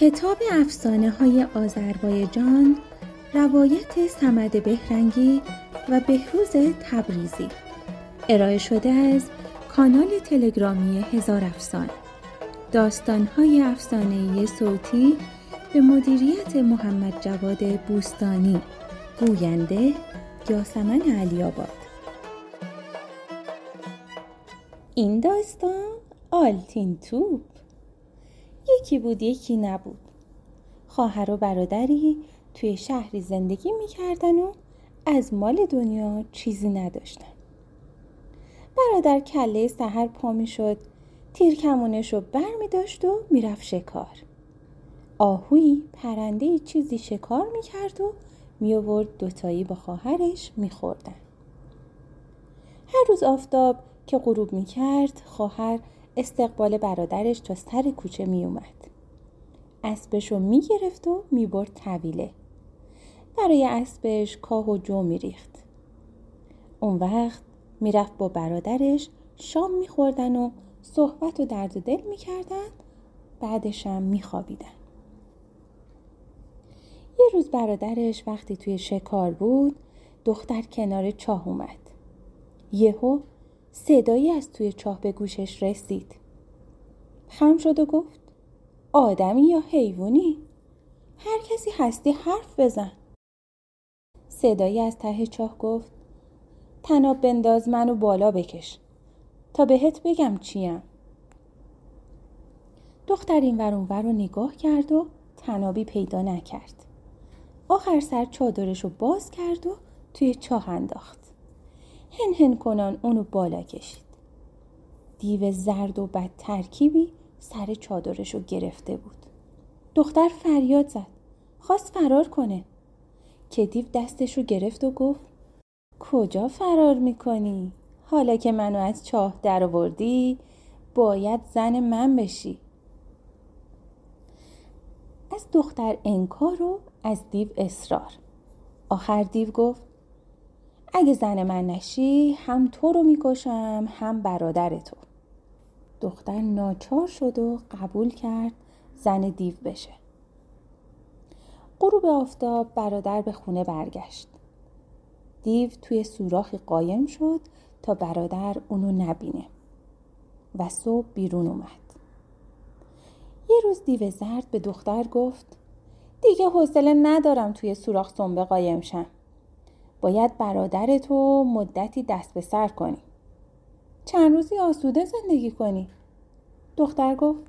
کتاب افسانه های آذربایجان روایت سمد بهرنگی و بهروز تبریزی. ارائه شده از کانال تلگرامی هزار افسان. داستان های افسانه صوتی به مدیریت محمد جواد بوستانی. گوینده یاسمن علی آباد. این داستان آلتین توپ یکی بود یکی نبود. خواهر و برادری توی شهری زندگی می‌کردن و از مال دنیا چیزی نداشتن. برادر کله سهر پا می‌شد تیر کمونش رو بر می داشت و می‌رفت شکار. آهوی پرنده چیزی شکار می‌کرد و می آورد دوتایی با خواهرش میخوردن. هر روز آفتاب که غروب می‌کرد خواهر استقبال برادرش تا سر کوچه می اومد. اسبش رو می گرفت و می برد طویله. برای اسبش کاه و جو می ریخت. اون وقت می‌رفت با برادرش شام میخوردن و صحبت و درد و دل می‌کردن بعدشم میخوابیدن یه روز برادرش وقتی توی شکار بود دختر کنار چاه اومد یهو صدایی از توی چاه به گوشش رسید. خم شد و گفت آدمی یا حیوانی؟ هر کسی هستی حرف بزن. صدایی از ته چاه گفت تناب بنداز منو بالا بکش. تا بهت بگم چیم. دختر این ور رو نگاه کرد و تنابی پیدا نکرد. آخر سر چادرش رو باز کرد و توی چاه انداخت. هن هن کنان اونو بالا کشید. دیو زرد و بد ترکیبی سر چادرش رو گرفته بود. دختر فریاد زد. خواست فرار کنه. که دیو دستش رو گرفت و گفت کجا فرار می‌کنی؟ حالا که منو از چاه در آوردی باید زن من بشی. از دختر انکار و از دیو اصرار. آخر دیو گفت اگه زن من نشی هم تو رو می‌کشم هم برادر تو. دختر ناچار شد و قبول کرد زن دیو بشه. غروب آفتاب برادر به خونه برگشت. دیو توی سوراخی قایم شد تا برادر اونو نبینه و صبح بیرون اومد. یه روز دیو زرد به دختر گفت دیگه حوصله ندارم توی سوراخ سنبه قایم شم. باید برادر تو مدتی دست به سر کنی. چند روزی آسوده زندگی کنی؟ دختر گفت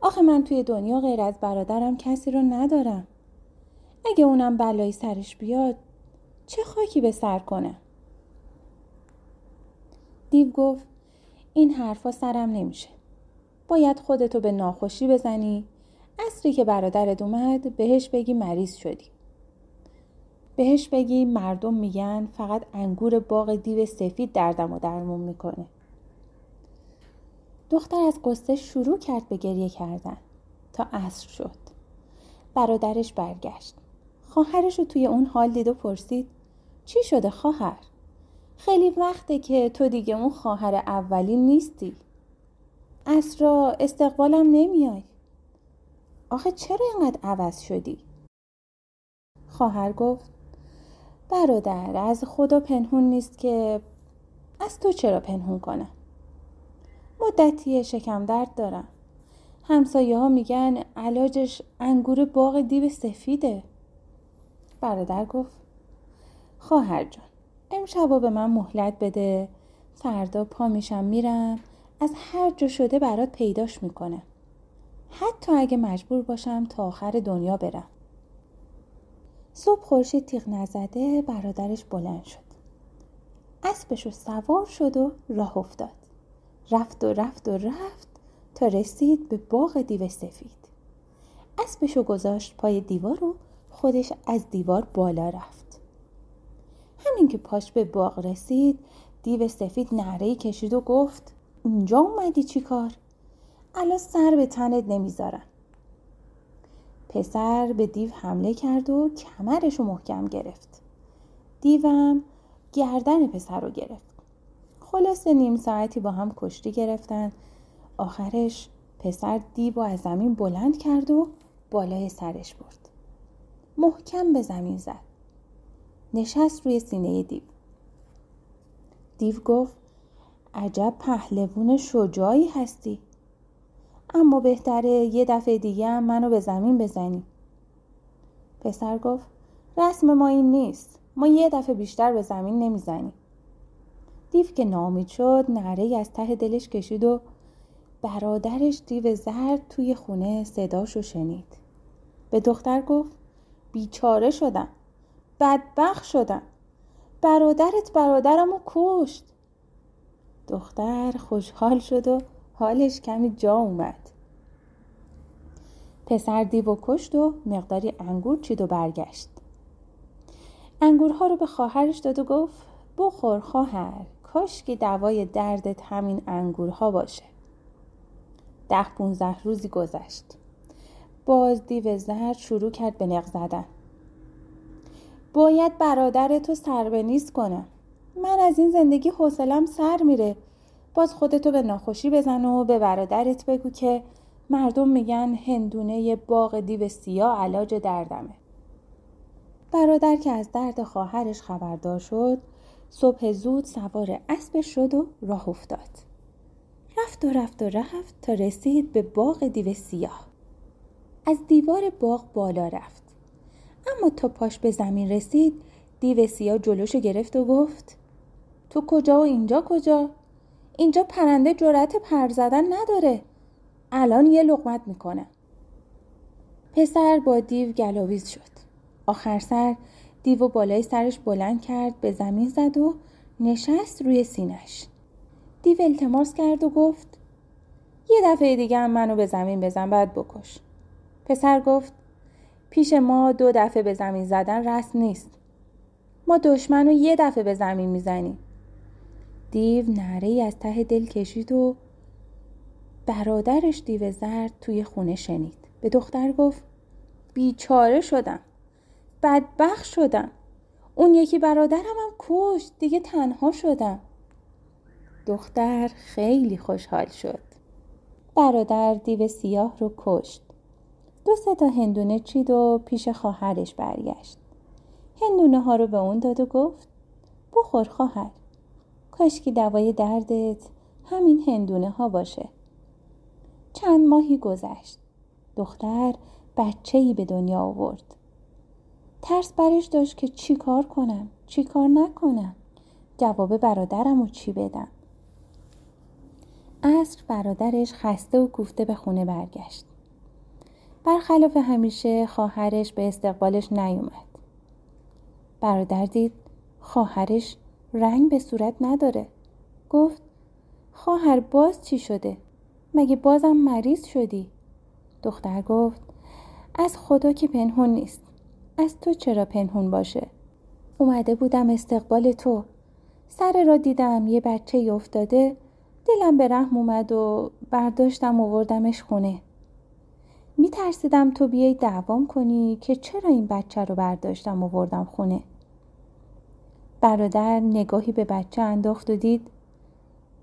آخه من توی دنیا غیر از برادرم کسی رو ندارم. اگه اونم بلایی سرش بیاد چه خاکی به سر کنه؟ دیو گفت این حرفا سرم نمیشه. باید خودتو به ناخوشی بزنی اصری که برادرت اومد بهش بگی مریض شدی. بهش بگی مردم میگن فقط انگور باغ دیو سفید دردم و درمون می‌کنه. دختر از قصه شروع کرد به گریه کردن تا عصر شد. برادرش برگشت. خواهرش رو توی اون حال دید و پرسید چی شده خواهر؟ خیلی وقته که تو دیگه اون خواهر اولی نیستی. اسرا استقبالم نمیای. آخه چرا اینقدر عوض شدی؟ خواهر گفت برادر از خدا پنهون نیست که از تو چرا پنهون کنم؟ مدتی شکم درد دارم. همسایه ها میگن علاجش انگور باغ دیو سفیده. برادر گفت خواهر جان امشبا به من مهلت بده. فردا پا میشم میرم. از هر جا شده برات پیداش می‌کنه. حتی اگه مجبور باشم تا آخر دنیا برم. صبح خورشید تیغ نزده برادرش بلند شد. اسبش رو سوار شد و راه افتاد. رفت و رفت و رفت تا رسید به باغ دیو سفید. اسبش رو گذاشت پای دیوار و خودش از دیوار بالا رفت. همین که پاش به باغ رسید دیو سفید نعره کشید و گفت اینجا اومدی چی کار؟ الان سر به تنت نمی‌ذارن پسر به دیو حمله کرد و کمرش رو محکم گرفت. دیوم گردن پسر رو گرفت. خلاصه نیم ساعتی با هم کشتی گرفتن. آخرش پسر دیو از زمین بلند کرد و بالای سرش برد. محکم به زمین زد. نشست روی سینه دیو. دیو گفت عجب پهلوون شجاعی هستی. اما بهتره یه دفعه دیگه هم منو به زمین بزنی. پسر گفت رسم ما این نیست. ما یه دفعه بیشتر به زمین نمی‌زنیم. دیو که نامید شد نعره از ته دلش کشید و برادرش دیو زرد توی خونه صداشو شنید. به دختر گفت بیچاره شدم. بدبخ شدم. برادرت برادرمو کشت. دختر خوشحال شد و حالش کمی جا اومد. پسر دیو کشت و مقداری انگور چید و برگشت. انگورها رو به خواهرش داد و گفت بخور خواهر کاش که دوای دردت همین انگورها باشه. ده پونزده روزی گذشت. باز دیو زرد شروع کرد به نق زدن. باید برادر تو سر به نیست کنم. من از این زندگی حوصلم سر میره. باز خودتو به ناخوشی بزن و به برادرت بگو که مردم میگن هندونه باغ دیو سیاه علاج دردمه. برادر که از درد خواهرش خبردار شد صبح زود سوار اسب شد و راه افتاد. رفت و رفت و رفت تا رسید به باغ دیو سیاه. از دیوار باغ بالا رفت. اما تا پاش به زمین رسید دیو سیاه جلوشو گرفت و گفت تو کجا و اینجا کجا؟ اینجا پرنده جرأت پر زدن نداره. الان یه لغمت می‌کنه. پسر با دیو گلاویز شد. آخر سر دیو بالای سرش بلند کرد به زمین زد و نشست روی سینش دیو التماس کرد و گفت یه دفعه دیگه هم منو به زمین بزن بعد بکش. پسر گفت پیش ما دو دفعه به زمین زدن رسم نیست. ما دشمن رو یه دفعه به زمین می‌زنیم. دیو نعره از ته دل کشید و برادرش دیو زرد توی خونه شنید. به دختر گفت بیچاره شدم. بدبخ شدم. اون یکی برادرم هم کشت. دیگه تنها شدم. دختر خیلی خوشحال شد. برادر دیو سیاه رو کشت. دو سه تا هندونه چید و پیش خواهرش برگشت. هندونه ها رو به اون داد و گفت بخور خواهر. کاشکی دوای دردت. همین هندونه ها باشه. چند ماهی گذشت. دختر بچه ای به دنیا آورد. ترس برش داشت که چی کار کنم چی کار نکنم. جواب برادرم و چی بدم. عصر برادرش خسته و کوفته به خونه برگشت. برخلاف همیشه خواهرش به استقبالش نیومد. برادر دید خواهرش رنگ به صورت نداره. گفت خواهر باز چی شده؟ مگه بازم مریض شدی؟ دختر گفت از خدا که پنهون نیست. از تو چرا پنهون باشه؟ اومده بودم استقبال تو. سر را دیدم یه بچه افتاده. دلم به رحم اومد و برداشتم وردمش خونه. میترسیدم تو بیای دعوام کنی که چرا این بچه رو برداشتم و وردم خونه؟ برادر نگاهی به بچه انداخت و دید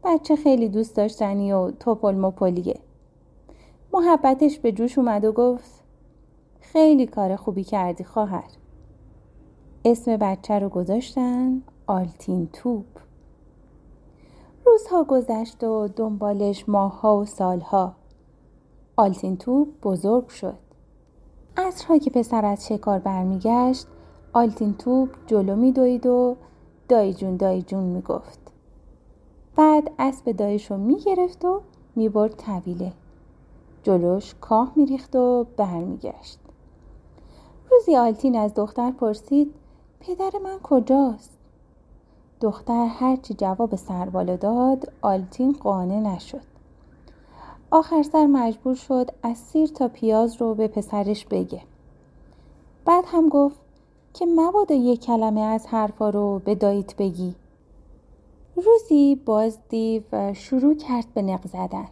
بچه خیلی دوست داشتنی و توپل مپلیه محبتش به جوش اومد و گفت خیلی کار خوبی کردی خواهر. اسم بچه رو گذاشتن آلتین توپ. روزها گذشت و دنبالش ماهها و سالها. آلتین توپ بزرگ شد. عصرها که پسر از شکار برمیگشت آلتین توپ جلو میدوید و دایی جون دایی جون می‌گفت. بعد اسب دایش رو می‌گرفت و می‌برد طویله. جلوش کاه میریخت و برمیگشت. روزی آلتین از دختر پرسید پدر من کجاست؟ دختر هرچی جواب سربالا داد آلتین قانع نشد. آخر سر مجبور شد از سیر تا پیاز رو به پسرش بگه. بعد هم گفت که مبادا یک کلمه از حرفا رو به داییت بگی. روزی باز دیو شروع کرد به نق زدن.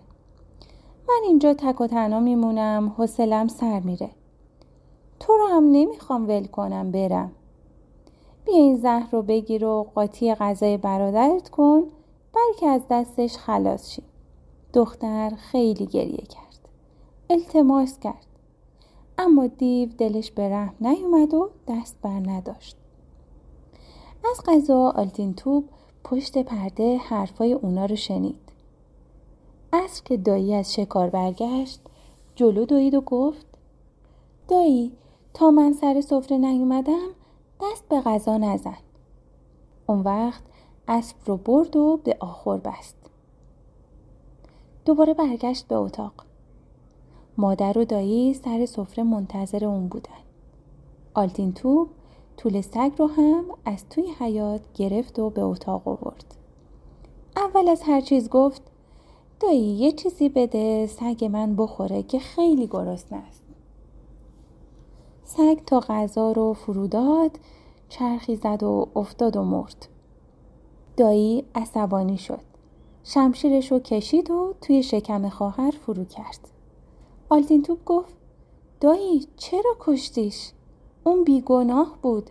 من اینجا تک و تنها میمونم حوصلم سر میره. تو رو هم نمی‌خوام ول کنم برم. بیا این زهر رو بگیر و قاطی غذای برادرت کن بلکه از دستش خلاص شی. دختر خیلی گریه کرد. التماس کرد. اما دیو دلش به رحم نیومد و دست بر نداشت. از غذا آلتین توب پشت پرده حرفای اونا رو شنید. از که دایی از شکار برگشت جلو دوید و گفت دایی تا من سر سفره نیومدم دست به غذا نزن. اون وقت اسب رو برد و به آخر بست. دوباره برگشت به اتاق. مادر و دایی سر سفره منتظر اون بودن. آلتین توب طول سگ رو هم از توی حیات گرفت و به اتاق آورد. اول از هر چیز گفت دایی یه چیزی بده سگ من بخوره که خیلی گرسنه است. سگ تا غذا رو فروداد چرخی زد و افتاد و مرد. دایی عصبانی شد. شمشیرش رو کشید و توی شکم خواهر فرو کرد. آلتین توپ گفت دایی چرا کشتیش؟ اون بیگناه بود.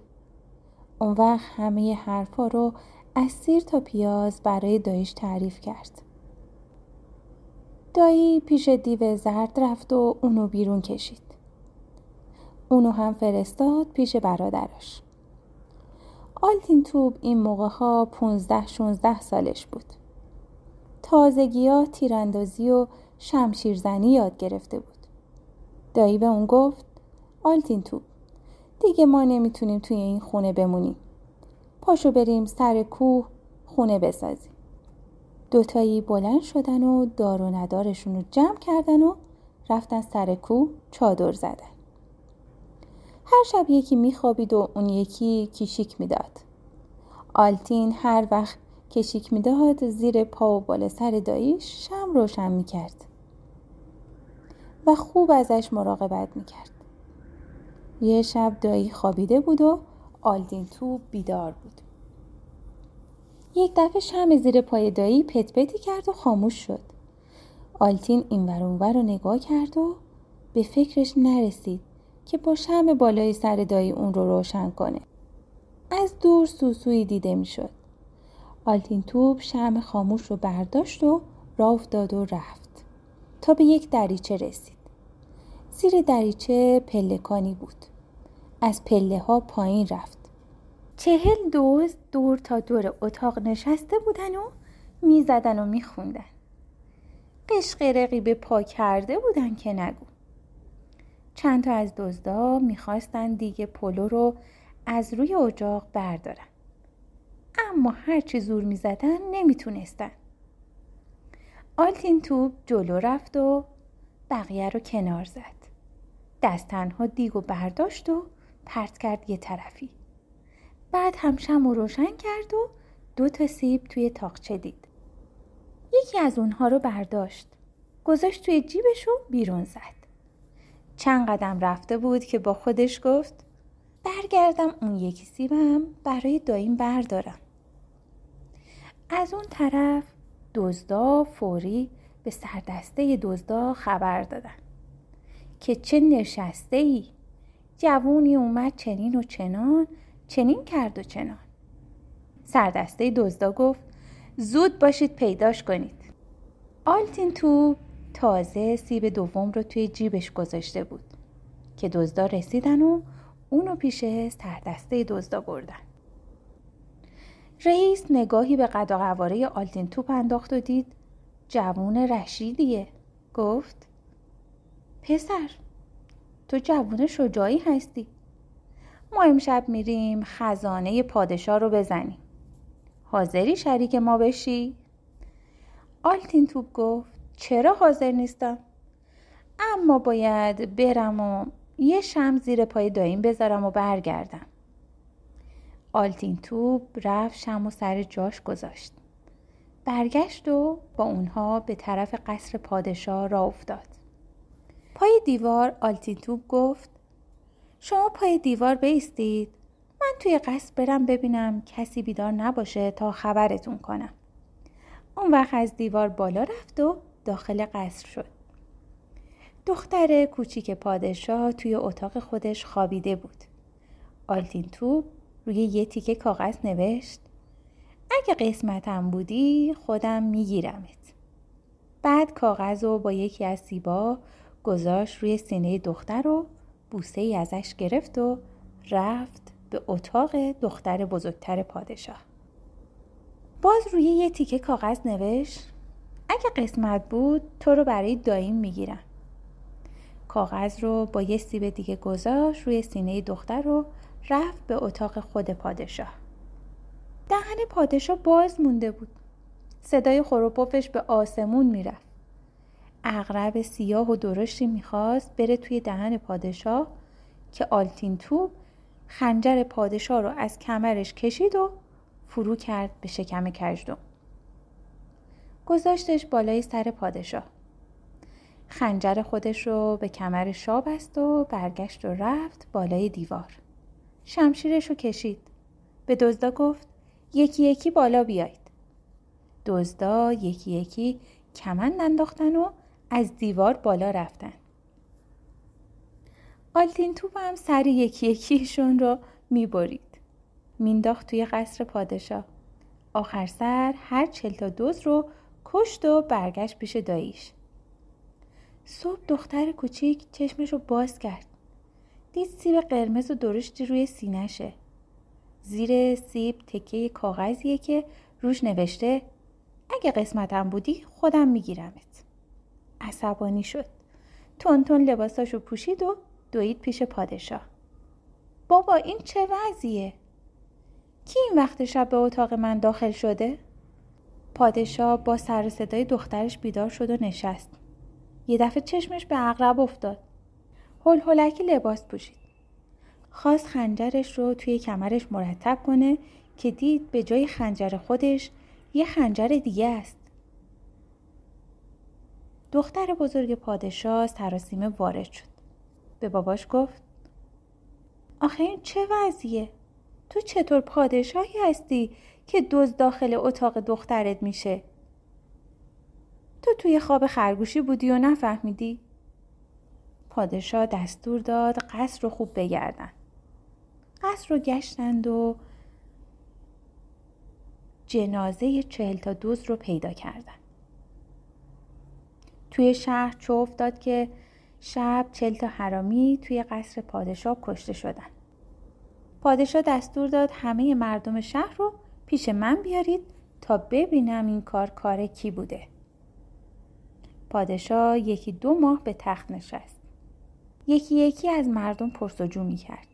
اون وقت همه حرفا رو از سیر تا پیاز برای داییش تعریف کرد. دایی پیش دیو زرد رفت و اونو بیرون کشید. اونو هم فرستاد پیش برادرش آلتین توب این موقع ها 15 16 سالش بود. تازگی ها تیراندازی و شمشیرزنی یاد گرفته بود. دایی به اون گفت آلتین توب دیگه ما نمی‌تونیم توی این خونه بمونیم. پاشو بریم سر کوه خونه بسازیم. دوتایی بلند شدن و دار و ندارشون رو جمع کردن و رفتن سر کوه چادر زدن. هر شب یکی میخوابید و اون یکی کیشیک می‌داد. آلتین هر وقت کشیک می‌داد زیر پا و بالا سر داییش شم روشن می‌کرد. و خوب ازش مراقبت می‌کرد یه شب دایی خوابیده بود و آلتین تو بیدار بود یک دفعه شم زیر پای دایی پت پتی کرد و خاموش شد آلتین این ور رو نگاه کرد و به فکرش نرسید که با شم بالای سر دایی اون رو روشن کنه. از دور سوسوی دیده می‌شد. آلتین توب شم خاموش رو برداشت و راه افتاد و رفت تا به یک دریچه رسید. زیر دریچه پلکانی بود. از پله ها پایین رفت. چهل دوز دور تا دور اتاق نشسته بودن و می‌زدن و میخوندن. قشق به پا کرده بودن که نگو. چند تا از دزدا می‌خواستن دیگه پلو رو از روی اجاق بردارن. اما هرچی زور می‌زدن نمی‌تونستن. آلتین توب جلو رفت و بقیه رو کنار زد. دست تنها دیگو برداشت و پرت کرد یه طرفی. بعد هم شم و روشن کرد و دو تا سیب توی تاقچه دید. یکی از اونها رو برداشت. گذاشت توی جیبش و بیرون زد. چند قدم رفته بود که با خودش گفت برگردم اون یکی سیبم برای داییم بردارم از اون طرف دزدا فوری به سردسته دزدا خبر دادن که چه نشسته ای جوونی اومد چنین و چنان چنین کرد و چنان. سردسته دزدا گفت زود باشید پیداش کنید. آلتین تو تازه سیب دوم رو توی جیبش گذاشته بود که دزدا رسیدن و اونو پیش سردسته دزدا بردن. رئیس نگاهی به قد قواره آلتین توپ انداخت و دید جوون رشیدیه گفت پسر تو جوون شجاعی هستی ما امشب میریم خزانه پادشاه رو بزنیم حاضری شریک ما بشی؟ آلتین توپ گفت چرا حاضر نیستم؟ اما باید برم و یه شم زیر پای داییم بذارم و برگردم. آلتین توب رفت شم و سر جاش گذاشت. برگشت و با اونها به طرف قصر پادشاه را افتاد. پای دیوار آلتین توب گفت شما پای دیوار بیستید من توی قصر برم ببینم کسی بیدار نباشه تا خبرتون کنم. اون وقت از دیوار بالا رفت و داخل قصر شد. دختر کوچیک پادشاه توی اتاق خودش خوابیده بود. آلتین توب روی یه تیکه کاغذ نوشت اگه قسمتم بودی خودم میگیرمت. بعد کاغذ رو با یکی از سیبا گذاشت روی سینه دختر و بوسه ای ازش گرفت و رفت به اتاق دختر بزرگتر پادشاه باز روی یه تیکه کاغذ نوشت اگه قسمت بود تو رو برای داییم می‌گیرم کاغذ رو با یه سیب دیگه گذاشت روی سینه دختر رو رفت به اتاق خود پادشاه. دهن پادشاه باز مونده بود. صدای خروپفش به آسمون می‌رفت. اغرب سیاه و درشتی می‌خواست بره توی دهن پادشاه که آلتین تو خنجر پادشاه رو از کمرش کشید و فرو کرد به شکم کجدم گذاشتش بالای سر پادشاه. خنجر خودش رو به کمر شاه بست و برگشت و رفت بالای دیوار. شمشیرش رو کشید. به دزدا گفت یکی یکی بالا بیاید. دزدا یکی یکی کمند انداختن و از دیوار بالا رفتن. آلتین توپ هم سر یکی یکیشون رو می‌برید. مینداخت توی قصر پادشاه. آخر سر هر چل تا دوز رو کشت و برگشت پیش داییش. صبح دختر کوچیک چشمش رو باز کرد. دید سیب قرمز و درشتی روی سینهشه زیر سیب تکه کاغذیه که روش نوشته اگه قسمتم بودی خودم میگیرمت عصبانی شد تون تون لباساشو پوشید و دوید پیش پادشاه بابا این چه وضعیه؟ کی این وقت شب به اتاق من داخل شده؟ پادشاه با سر صدای دخترش بیدار شد و نشست. یه دفعه چشمش به اغرب افتاد. هل هلکی لباس پوشید. خواست خنجرش رو توی کمرش مرتب کنه که دید به جای خنجر خودش یه خنجر دیگه است. دختر بزرگ پادشاه سراسیمه وارد شد. به باباش گفت آخه این چه وضعیه؟ تو چطور پادشاهی هستی که دوز داخل اتاق دخترت میشه؟ تو توی خواب خرگوشی بودی و نفهمیدی؟ پادشاه دستور داد قصر رو خوب بگردن. قصر رو گشتند و جنازه چهل تا دوز رو پیدا کردن. توی شهر چوف داد که شب چل تا حرامی توی قصر پادشاه کشته شدن. پادشاه دستور داد همه مردم شهر رو پیش من بیارید تا ببینم این کار کار کی بوده. پادشاه یکی دو ماه به تخت نشست. یکی یکی از مردم پرسجو می کرد.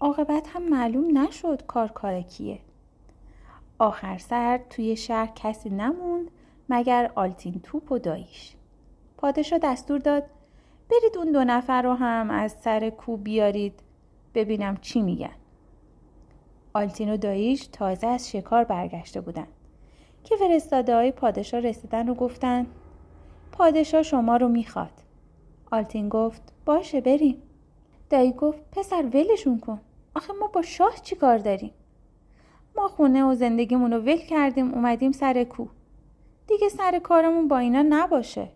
عاقبت هم معلوم نشد کار کار کیه. آخر سر توی شهر کسی نموند مگر آلتین توپ و داییش. پادشاه دستور داد برید اون دو نفر رو هم از سر کو بیارید ببینم چی میگن. آلتین و داییش تازه از شکار برگشته بودن که فرستاده های پادشاه رسیدن و گفتن پادشاه شما رو می‌خواد. آلتین گفت باشه بریم. دایی گفت پسر ولشون کن. آخه ما با شاه چی کار داریم؟ ما خونه و زندگیمون رو ول کردیم اومدیم سر کو. دیگه سر کارمون با اینا نباشه.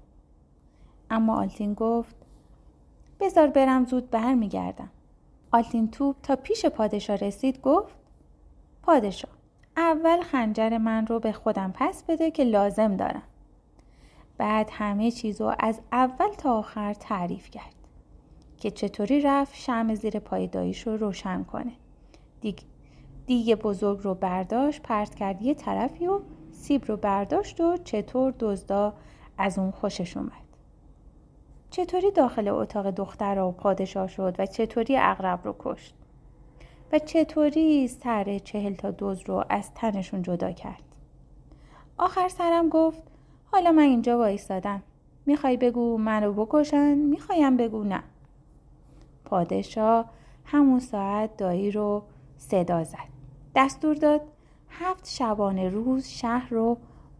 اما آلتین گفت بذار برم زود برمیگردم. آلتین توپ تا پیش پادشاه رسید گفت پادشاه اول خنجر من رو به خودم پس بده که لازم دارم. بعد همه چیز رو از اول تا آخر تعریف کرد که چطوری رفت شم زیر پای داییش رو روشن کنه. دیگ دیگه بزرگ رو برداشت پرت کرد یه طرفی و سیب رو برداشت و چطور دزدا از اون خوشش اومد. چطوری داخل اتاق دختر و پادشاه شد و چطوری اغرب رو کشت و چطوری سر چهل تا دوز رو از تنشون جدا کرد آخر سرم گفت حالا من اینجا وایستادم می‌خوای بگو منو بکشن؟ می‌خوایم بگو نه. پادشاه همون ساعت دایی رو صدا زد. دستور داد هفت شبانه روز شهر رو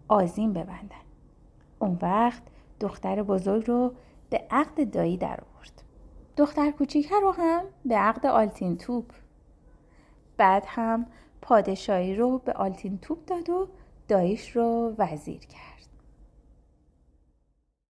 آزین ببندن. اون وقت دختر بزرگ رو به عقد دایی در آورد. دختر کوچیکه رو هم به عقد آلتین توپ. بعد هم پادشاهی رو به آلتین توپ داد و داییش رو وزیر کرد.